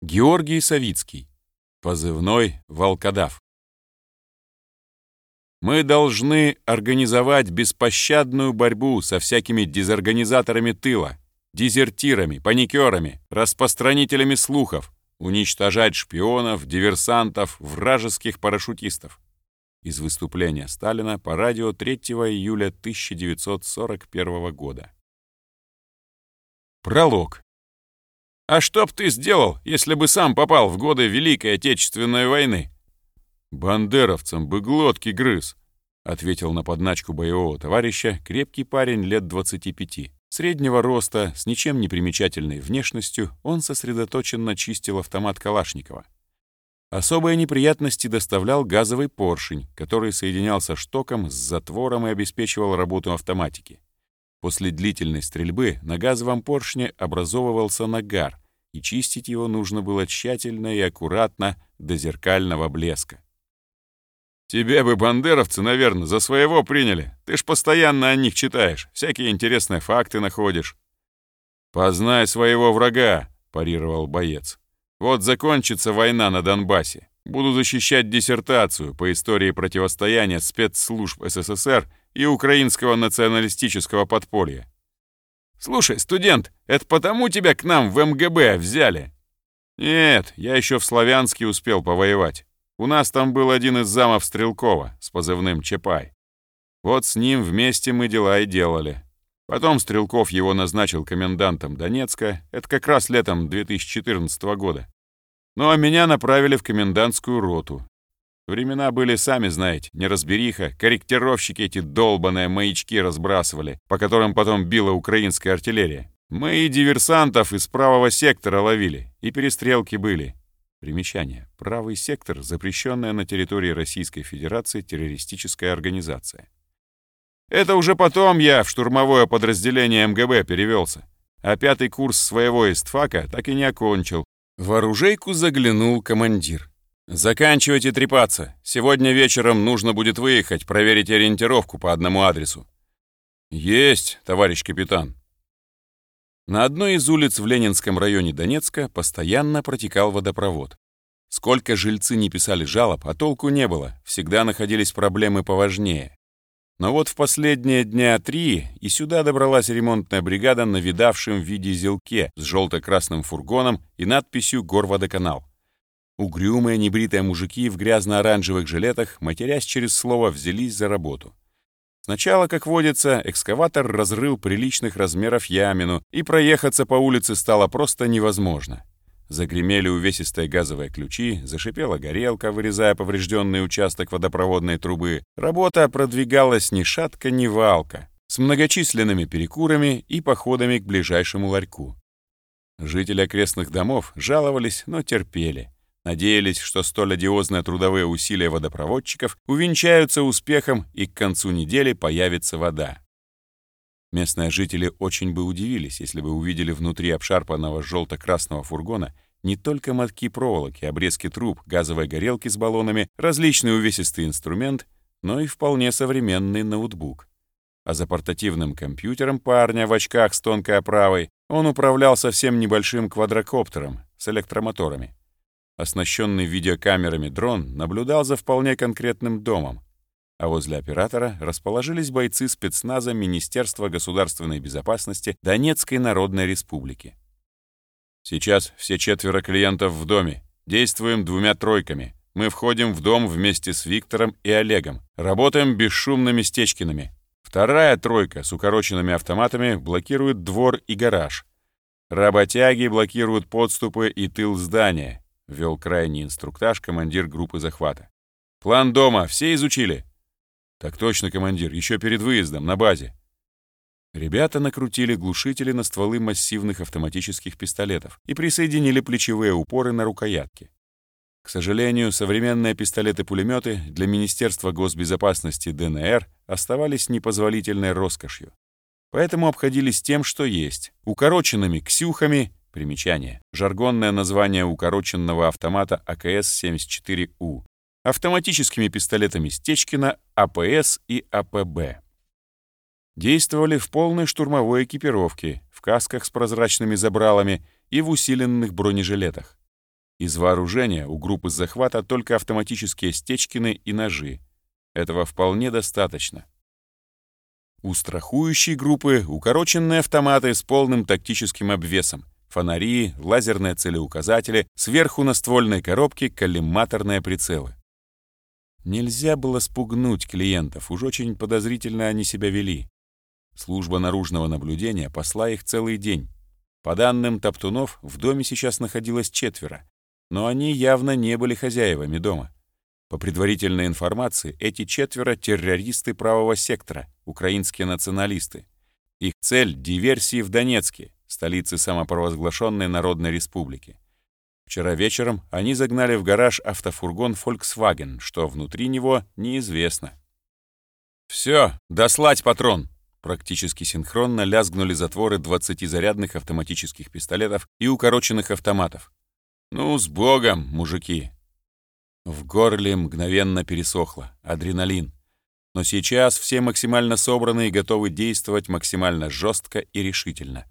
Георгий Савицкий. Позывной «Волкодав». Мы должны организовать беспощадную борьбу со всякими дезорганизаторами тыла, дезертирами, паникерами, распространителями слухов, уничтожать шпионов, диверсантов, вражеских парашютистов. Из выступления Сталина по радио 3 июля 1941 года. Пролог. А что б ты сделал, если бы сам попал в годы Великой Отечественной войны? Бандеровцам бы глотки грыз, ответил на подначку боевого товарища крепкий парень лет 25. Среднего роста, с ничем не примечательной внешностью, он сосредоточенно чистил автомат Калашникова. Особые неприятности доставлял газовый поршень, который соединялся штоком с затвором и обеспечивал работу автоматики. После длительной стрельбы на газовом поршне образовывался нагар, и чистить его нужно было тщательно и аккуратно до зеркального блеска. «Тебе бы бандеровцы, наверное, за своего приняли. Ты ж постоянно о них читаешь, всякие интересные факты находишь». «Познай своего врага», — парировал боец. «Вот закончится война на Донбассе. Буду защищать диссертацию по истории противостояния спецслужб СССР и украинского националистического подполья. «Слушай, студент, это потому тебя к нам в МГБ взяли?» «Нет, я еще в Славянске успел повоевать. У нас там был один из замов Стрелкова с позывным Чапай. Вот с ним вместе мы дела и делали. Потом Стрелков его назначил комендантом Донецка, это как раз летом 2014 года. Ну а меня направили в комендантскую роту, Времена были, сами знаете, неразбериха, корректировщики эти долбаные маячки разбрасывали, по которым потом била украинская артиллерия. Мы и диверсантов из правого сектора ловили, и перестрелки были. Примечание. Правый сектор — запрещенная на территории Российской Федерации террористическая организация. Это уже потом я в штурмовое подразделение МГБ перевелся, а пятый курс своего истфака так и не окончил. В оружейку заглянул командир. «Заканчивайте трепаться. Сегодня вечером нужно будет выехать, проверить ориентировку по одному адресу». «Есть, товарищ капитан». На одной из улиц в Ленинском районе Донецка постоянно протекал водопровод. Сколько жильцы не писали жалоб, а толку не было, всегда находились проблемы поважнее. Но вот в последние дня три и сюда добралась ремонтная бригада на видавшем виде зелке с желто-красным фургоном и надписью «Горводоканал». Угрюмые, небритые мужики в грязно-оранжевых жилетах, матерясь через слово, взялись за работу. Сначала, как водится, экскаватор разрыл приличных размеров ямину, и проехаться по улице стало просто невозможно. Загремели увесистые газовые ключи, зашипела горелка, вырезая поврежденный участок водопроводной трубы. Работа продвигалась ни шатка, ни валка, с многочисленными перекурами и походами к ближайшему ларьку. Жители окрестных домов жаловались, но терпели. Надеялись, что столь одиозные трудовые усилия водопроводчиков увенчаются успехом и к концу недели появится вода. Местные жители очень бы удивились, если бы увидели внутри обшарпанного желто-красного фургона не только мотки проволоки, обрезки труб, газовые горелки с баллонами, различный увесистый инструмент, но и вполне современный ноутбук. А за портативным компьютером парня в очках с тонкой оправой он управлял совсем небольшим квадрокоптером с электромоторами. Оснащенный видеокамерами дрон наблюдал за вполне конкретным домом, а возле оператора расположились бойцы спецназа Министерства государственной безопасности Донецкой Народной Республики. «Сейчас все четверо клиентов в доме. Действуем двумя тройками. Мы входим в дом вместе с Виктором и Олегом. Работаем бесшумными Стечкиными. Вторая тройка с укороченными автоматами блокирует двор и гараж. Работяги блокируют подступы и тыл здания. Вел крайний инструктаж командир группы захвата. «План дома все изучили?» «Так точно, командир, еще перед выездом, на базе». Ребята накрутили глушители на стволы массивных автоматических пистолетов и присоединили плечевые упоры на рукоятки. К сожалению, современные пистолеты-пулеметы для Министерства госбезопасности ДНР оставались непозволительной роскошью. Поэтому обходились тем, что есть, укороченными «ксюхами» Примечание. Жаргонное название укороченного автомата АКС-74У. Автоматическими пистолетами Стечкина АПС и АПБ. Действовали в полной штурмовой экипировке, в касках с прозрачными забралами и в усиленных бронежилетах. Из вооружения у группы захвата только автоматические стечкины и ножи. Этого вполне достаточно. У страхующей группы укороченные автоматы с полным тактическим обвесом, фонари, лазерные целеуказатели, сверху на ствольной коробке коллиматорные прицелы. Нельзя было спугнуть клиентов, уж очень подозрительно они себя вели. Служба наружного наблюдения посла их целый день. По данным Топтунов, в доме сейчас находилось четверо, но они явно не были хозяевами дома. По предварительной информации, эти четверо — террористы правого сектора, украинские националисты. Их цель — диверсии в Донецке, столице самопровозглашенной Народной Республики. Вчера вечером они загнали в гараж автофургон Volkswagen, что внутри него неизвестно. «Все, дослать патрон!» Практически синхронно лязгнули затворы 20-зарядных автоматических пистолетов и укороченных автоматов. «Ну, с Богом, мужики!» В горле мгновенно пересохло. Адреналин. Но сейчас все максимально собраны и готовы действовать максимально жестко и решительно.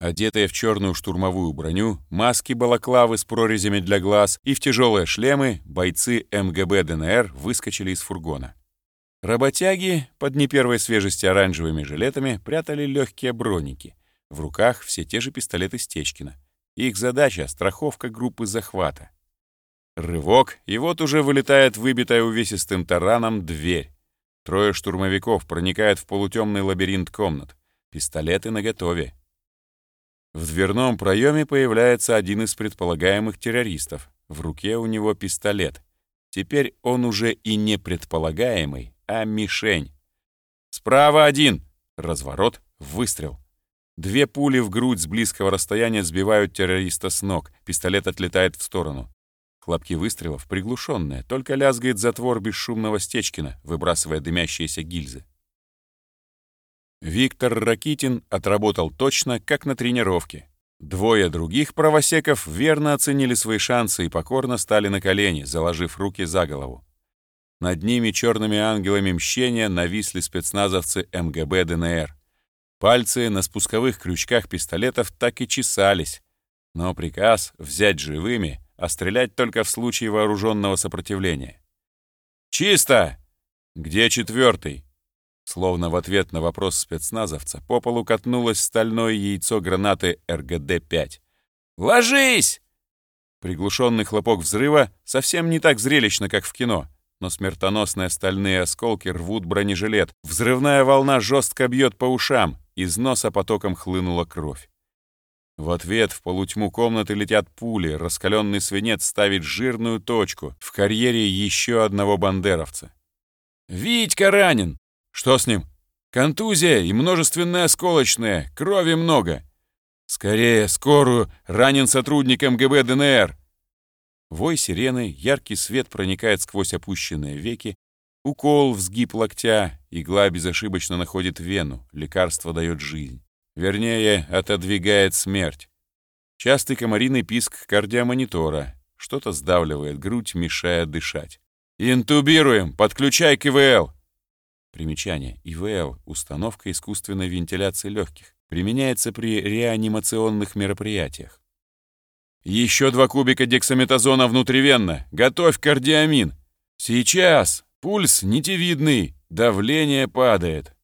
Одетые в черную штурмовую броню, маски балаклавы с прорезями для глаз и в тяжелые шлемы, бойцы МГБ ДНР выскочили из фургона. Работяги под не первой свежести оранжевыми жилетами прятали легкие броники. В руках все те же пистолеты Стечкина. Их задача — страховка группы захвата. Рывок, и вот уже вылетает выбитая увесистым тараном дверь. Трое штурмовиков проникают в полутемный лабиринт комнат. Пистолеты наготове. В дверном проеме появляется один из предполагаемых террористов. В руке у него пистолет. Теперь он уже и не предполагаемый, а мишень. Справа один. Разворот, выстрел. Две пули в грудь с близкого расстояния сбивают террориста с ног. Пистолет отлетает в сторону. Хлопки выстрелов приглушенные, только лязгает затвор бесшумного Стечкина, выбрасывая дымящиеся гильзы. Виктор Ракитин отработал точно, как на тренировке. Двое других правосеков верно оценили свои шансы и покорно стали на колени, заложив руки за голову. Над ними черными ангелами мщения нависли спецназовцы МГБ ДНР. Пальцы на спусковых крючках пистолетов так и чесались, но приказ взять живыми — а стрелять только в случае вооруженного сопротивления. «Чисто! Где четвертый?» Словно в ответ на вопрос спецназовца по полу катнулось стальное яйцо гранаты РГД-5. «Ложись!» Приглушенный хлопок взрыва совсем не так зрелищно, как в кино, но смертоносные стальные осколки рвут бронежилет, взрывная волна жестко бьет по ушам, из носа потоком хлынула кровь. В ответ в полутьму комнаты летят пули, раскаленный свинец ставит жирную точку в карьере еще одного бандеровца. «Витька ранен!» «Что с ним?» «Контузия и множественные осколочные, крови много!» «Скорее, скорую! Ранен сотрудник МГБ ДНР!» Вой сирены, яркий свет проникает сквозь опущенные веки, укол в сгиб локтя, игла безошибочно находит вену, лекарство дает жизнь. Вернее, отодвигает смерть. Частый комариный писк кардиомонитора. Что-то сдавливает грудь, мешая дышать. «Интубируем! Подключай к ИВЛ!» Примечание. ИВЛ — установка искусственной вентиляции легких. Применяется при реанимационных мероприятиях. «Еще два кубика дексаметазона внутривенно! Готовь кардиамин!» «Сейчас! Пульс нитевидный! Давление падает!»